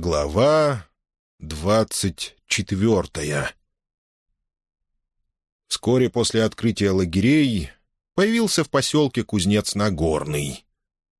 Глава двадцать четвертая Вскоре после открытия лагерей появился в поселке кузнец Нагорный.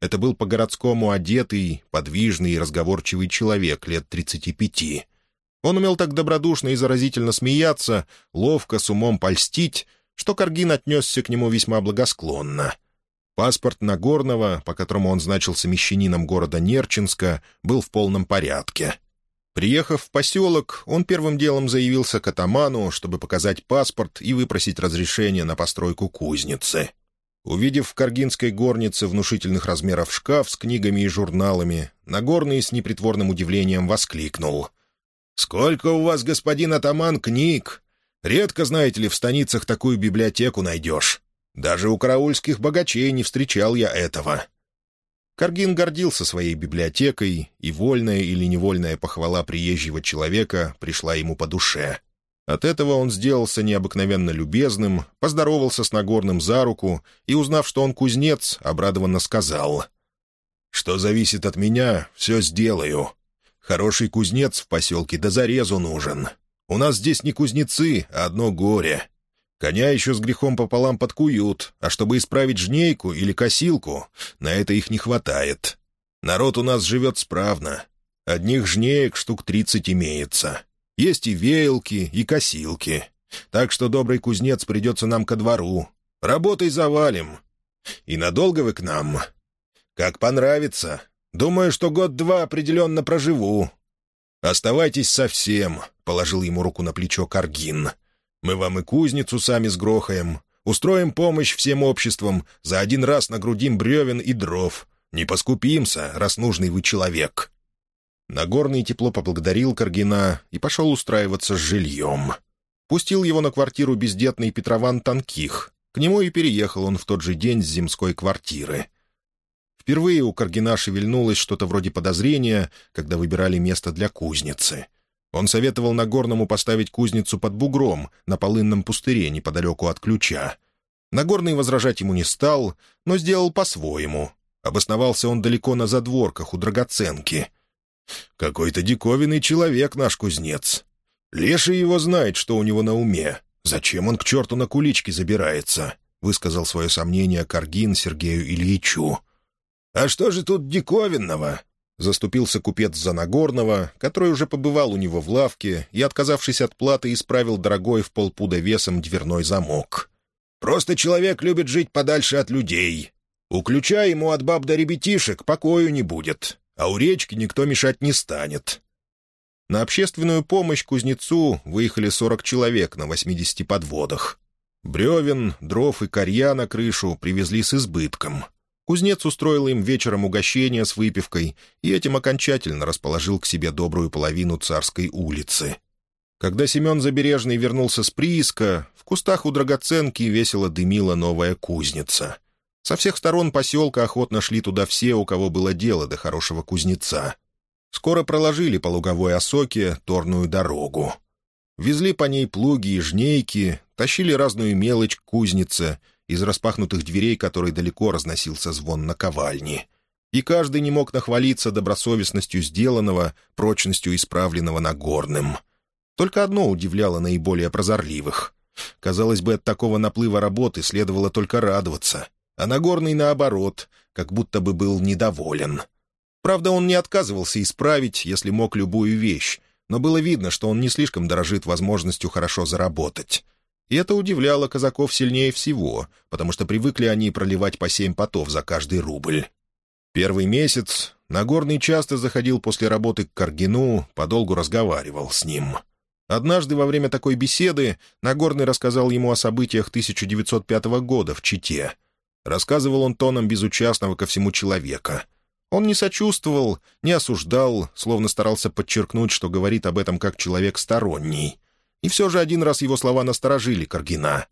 Это был по-городскому одетый, подвижный и разговорчивый человек лет тридцати пяти. Он умел так добродушно и заразительно смеяться, ловко, с умом польстить, что Каргин отнесся к нему весьма благосклонно. Паспорт Нагорного, по которому он значился мещанином города Нерчинска, был в полном порядке. Приехав в поселок, он первым делом заявился к атаману, чтобы показать паспорт и выпросить разрешение на постройку кузницы. Увидев в Каргинской горнице внушительных размеров шкаф с книгами и журналами, Нагорный с непритворным удивлением воскликнул. «Сколько у вас, господин атаман, книг! Редко, знаете ли, в станицах такую библиотеку найдешь. Даже у караульских богачей не встречал я этого». Каргин гордился своей библиотекой, и вольная или невольная похвала приезжего человека пришла ему по душе. От этого он сделался необыкновенно любезным, поздоровался с Нагорным за руку и, узнав, что он кузнец, обрадованно сказал. «Что зависит от меня, все сделаю. Хороший кузнец в поселке до зарезу нужен. У нас здесь не кузнецы, а одно горе. Коня еще с грехом пополам подкуют, а чтобы исправить жнейку или косилку, на это их не хватает. Народ у нас живет справно. Одних жнеек штук тридцать имеется. Есть и веялки, и косилки. Так что добрый кузнец придется нам ко двору. Работой завалим. И надолго вы к нам? Как понравится. Думаю, что год-два определенно проживу. Оставайтесь совсем, — положил ему руку на плечо Каргин. — мы вам и кузницу сами сгрохаем. Устроим помощь всем обществам, за один раз нагрудим бревен и дров. Не поскупимся, раз нужный вы человек». Нагорный тепло поблагодарил Каргина и пошел устраиваться с жильем. Пустил его на квартиру бездетный Петрован Танких. К нему и переехал он в тот же день с земской квартиры. Впервые у Каргина шевельнулось что-то вроде подозрения, когда выбирали место для кузницы. Он советовал Нагорному поставить кузницу под бугром на полынном пустыре неподалеку от ключа. Нагорный возражать ему не стал, но сделал по-своему. Обосновался он далеко на задворках у драгоценки. «Какой-то диковинный человек наш кузнец. Леший его знает, что у него на уме. Зачем он к черту на кулички забирается?» — высказал свое сомнение Каргин Сергею Ильичу. «А что же тут диковинного?» Заступился купец за Нагорного, который уже побывал у него в лавке и, отказавшись от платы, исправил дорогой в полпуда весом дверной замок. «Просто человек любит жить подальше от людей. У ключа ему от баб до ребятишек покою не будет, а у речки никто мешать не станет». На общественную помощь кузнецу выехали сорок человек на восьмидесяти подводах. Бревен, дров и корья на крышу привезли с избытком — Кузнец устроил им вечером угощение с выпивкой и этим окончательно расположил к себе добрую половину царской улицы. Когда Семен Забережный вернулся с прииска, в кустах у драгоценки весело дымила новая кузница. Со всех сторон поселка охотно шли туда все, у кого было дело до хорошего кузнеца. Скоро проложили по луговой осоке торную дорогу. Везли по ней плуги и жнейки, тащили разную мелочь к кузнице — из распахнутых дверей которой далеко разносился звон наковальни. И каждый не мог нахвалиться добросовестностью сделанного, прочностью исправленного Нагорным. Только одно удивляло наиболее прозорливых. Казалось бы, от такого наплыва работы следовало только радоваться, а Нагорный, наоборот, как будто бы был недоволен. Правда, он не отказывался исправить, если мог любую вещь, но было видно, что он не слишком дорожит возможностью хорошо заработать. И это удивляло казаков сильнее всего, потому что привыкли они проливать по семь потов за каждый рубль. Первый месяц Нагорный часто заходил после работы к Каргину, подолгу разговаривал с ним. Однажды во время такой беседы Нагорный рассказал ему о событиях 1905 года в Чите. Рассказывал он тоном безучастного ко всему человека. Он не сочувствовал, не осуждал, словно старался подчеркнуть, что говорит об этом как человек сторонний. И все же один раз его слова насторожили Каргина.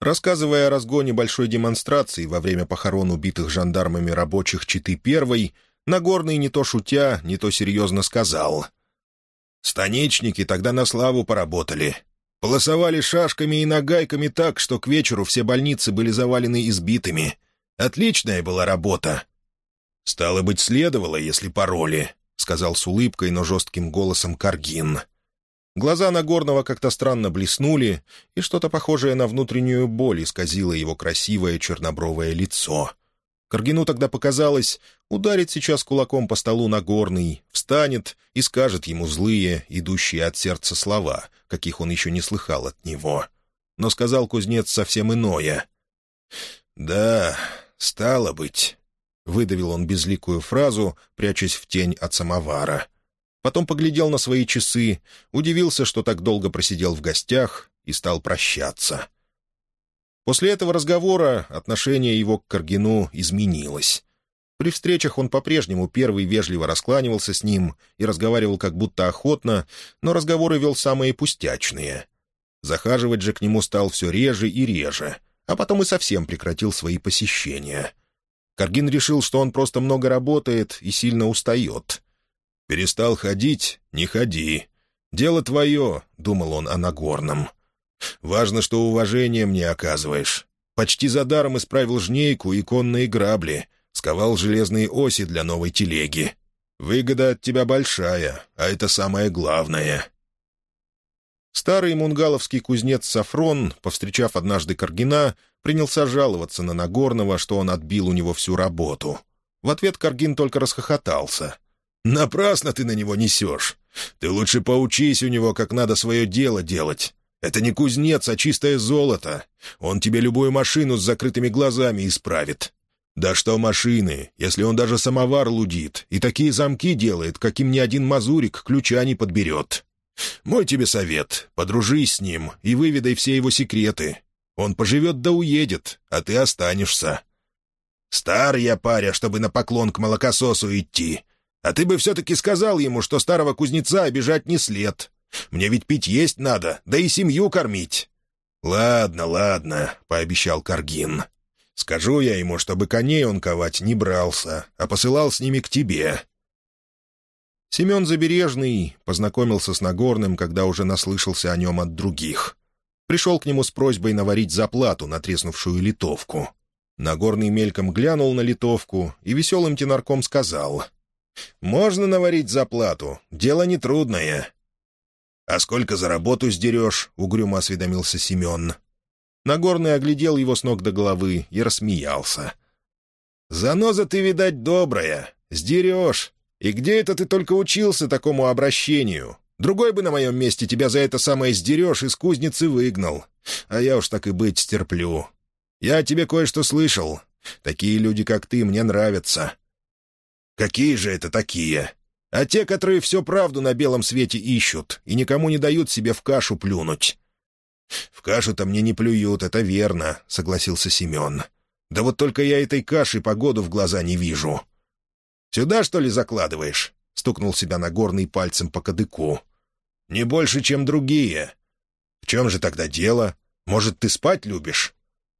Рассказывая о разгоне большой демонстрации во время похорон убитых жандармами рабочих Читы Первой, Нагорный не то шутя, не то серьезно сказал. «Станичники тогда на славу поработали. Полосовали шашками и нагайками так, что к вечеру все больницы были завалены избитыми. Отличная была работа. Стало быть, следовало, если пароли. сказал с улыбкой, но жестким голосом Каргин. Глаза Нагорного как-то странно блеснули, и что-то похожее на внутреннюю боль исказило его красивое чернобровое лицо. Каргину тогда показалось, ударит сейчас кулаком по столу Нагорный, встанет и скажет ему злые, идущие от сердца слова, каких он еще не слыхал от него. Но сказал кузнец совсем иное. «Да, стало быть», — выдавил он безликую фразу, прячась в тень от самовара — Потом поглядел на свои часы, удивился, что так долго просидел в гостях, и стал прощаться. После этого разговора отношение его к Каргину изменилось. При встречах он по-прежнему первый вежливо раскланивался с ним и разговаривал как будто охотно, но разговоры вел самые пустячные. Захаживать же к нему стал все реже и реже, а потом и совсем прекратил свои посещения. Каргин решил, что он просто много работает и сильно устает — «Перестал ходить — не ходи. Дело твое», — думал он о Нагорном. «Важно, что уважение мне оказываешь. Почти за даром исправил жнейку и конные грабли, сковал железные оси для новой телеги. Выгода от тебя большая, а это самое главное». Старый мунгаловский кузнец Сафрон, повстречав однажды Каргина, принялся жаловаться на Нагорного, что он отбил у него всю работу. В ответ Каргин только расхохотался — Напрасно ты на него несешь. Ты лучше поучись у него, как надо свое дело делать. Это не кузнец, а чистое золото. Он тебе любую машину с закрытыми глазами исправит. Да что машины, если он даже самовар лудит и такие замки делает, каким ни один мазурик ключа не подберет. Мой тебе совет — подружись с ним и выведай все его секреты. Он поживет да уедет, а ты останешься. Стар я паря, чтобы на поклон к молокососу идти. А ты бы все-таки сказал ему, что старого кузнеца обижать не след. Мне ведь пить есть надо, да и семью кормить». «Ладно, ладно», — пообещал Каргин. «Скажу я ему, чтобы коней он ковать не брался, а посылал с ними к тебе». Семен Забережный познакомился с Нагорным, когда уже наслышался о нем от других. Пришел к нему с просьбой наварить заплату на треснувшую литовку. Нагорный мельком глянул на литовку и веселым тенарком сказал — можно наварить заплату, дело нетрудное». «А сколько за работу сдерешь?» — угрюмо осведомился Семен. Нагорный оглядел его с ног до головы и рассмеялся. «Заноза ты, видать, добрая. Сдерешь. И где это ты только учился такому обращению? Другой бы на моем месте тебя за это самое сдерешь из кузницы выгнал. А я уж так и быть стерплю. Я о тебе кое-что слышал. Такие люди, как ты, мне нравятся. «Какие же это такие?» «А те, которые всю правду на белом свете ищут и никому не дают себе в кашу плюнуть». «В кашу-то мне не плюют, это верно», — согласился Семен. «Да вот только я этой каши погоду в глаза не вижу». «Сюда, что ли, закладываешь?» — стукнул себя на горный пальцем по кадыку. «Не больше, чем другие». «В чем же тогда дело? Может, ты спать любишь?»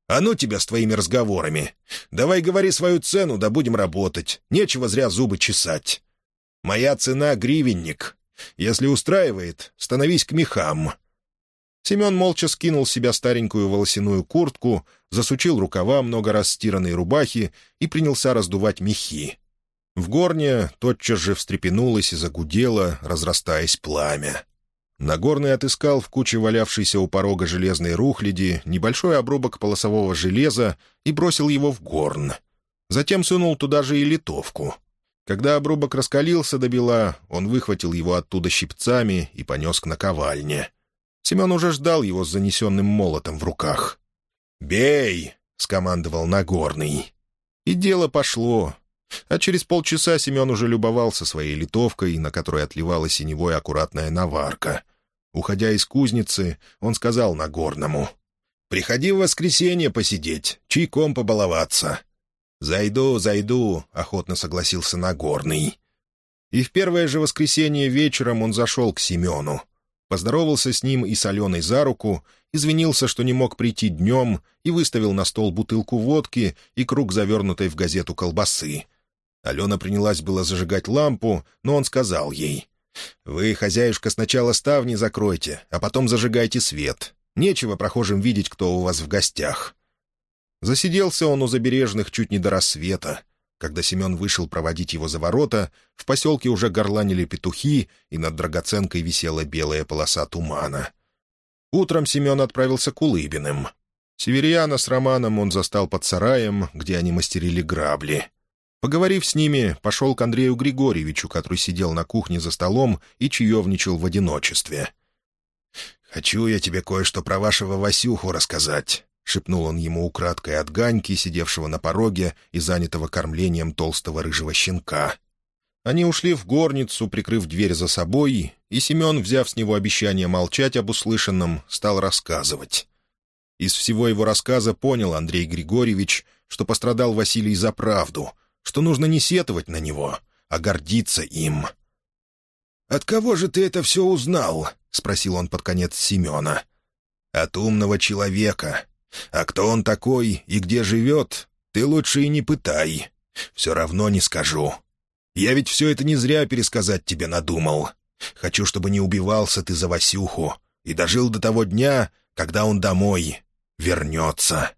«А ну тебя с твоими разговорами! Давай говори свою цену, да будем работать. Нечего зря зубы чесать. Моя цена — гривенник. Если устраивает, становись к мехам». Семен молча скинул с себя старенькую волосяную куртку, засучил рукава много раз стиранной рубахи и принялся раздувать мехи. В горне тотчас же встрепенулось и загудело, разрастаясь пламя. Нагорный отыскал в куче валявшейся у порога железной рухляди небольшой обрубок полосового железа и бросил его в горн. Затем сунул туда же и литовку. Когда обрубок раскалился до бела, он выхватил его оттуда щипцами и понес к наковальне. Семен уже ждал его с занесенным молотом в руках. «Бей!» — скомандовал Нагорный. И дело пошло. А через полчаса Семен уже любовался своей литовкой, на которой отливала синевой аккуратная наварка. Уходя из кузницы, он сказал Нагорному, «Приходи в воскресенье посидеть, чайком побаловаться». «Зайду, зайду», — охотно согласился Нагорный. И в первое же воскресенье вечером он зашел к Семену. Поздоровался с ним и с Аленой за руку, извинился, что не мог прийти днем, и выставил на стол бутылку водки и круг завернутой в газету колбасы. Алена принялась было зажигать лампу, но он сказал ей, «Вы, хозяюшка, сначала ставни закройте, а потом зажигайте свет. Нечего прохожим видеть, кто у вас в гостях». Засиделся он у забережных чуть не до рассвета. Когда Семен вышел проводить его за ворота, в поселке уже горланили петухи, и над драгоценкой висела белая полоса тумана. Утром Семен отправился к Улыбиным. Северяна с Романом он застал под сараем, где они мастерили грабли. Поговорив с ними, пошел к Андрею Григорьевичу, который сидел на кухне за столом и чаевничал в одиночестве. «Хочу я тебе кое-что про вашего Васюху рассказать», — шепнул он ему украдкой от Ганьки, сидевшего на пороге и занятого кормлением толстого рыжего щенка. Они ушли в горницу, прикрыв дверь за собой, и Семен, взяв с него обещание молчать об услышанном, стал рассказывать. Из всего его рассказа понял Андрей Григорьевич, что пострадал Василий за правду, что нужно не сетовать на него, а гордиться им. «От кого же ты это все узнал?» — спросил он под конец Семена. «От умного человека. А кто он такой и где живет, ты лучше и не пытай. Все равно не скажу. Я ведь все это не зря пересказать тебе надумал. Хочу, чтобы не убивался ты за Васюху и дожил до того дня, когда он домой вернется».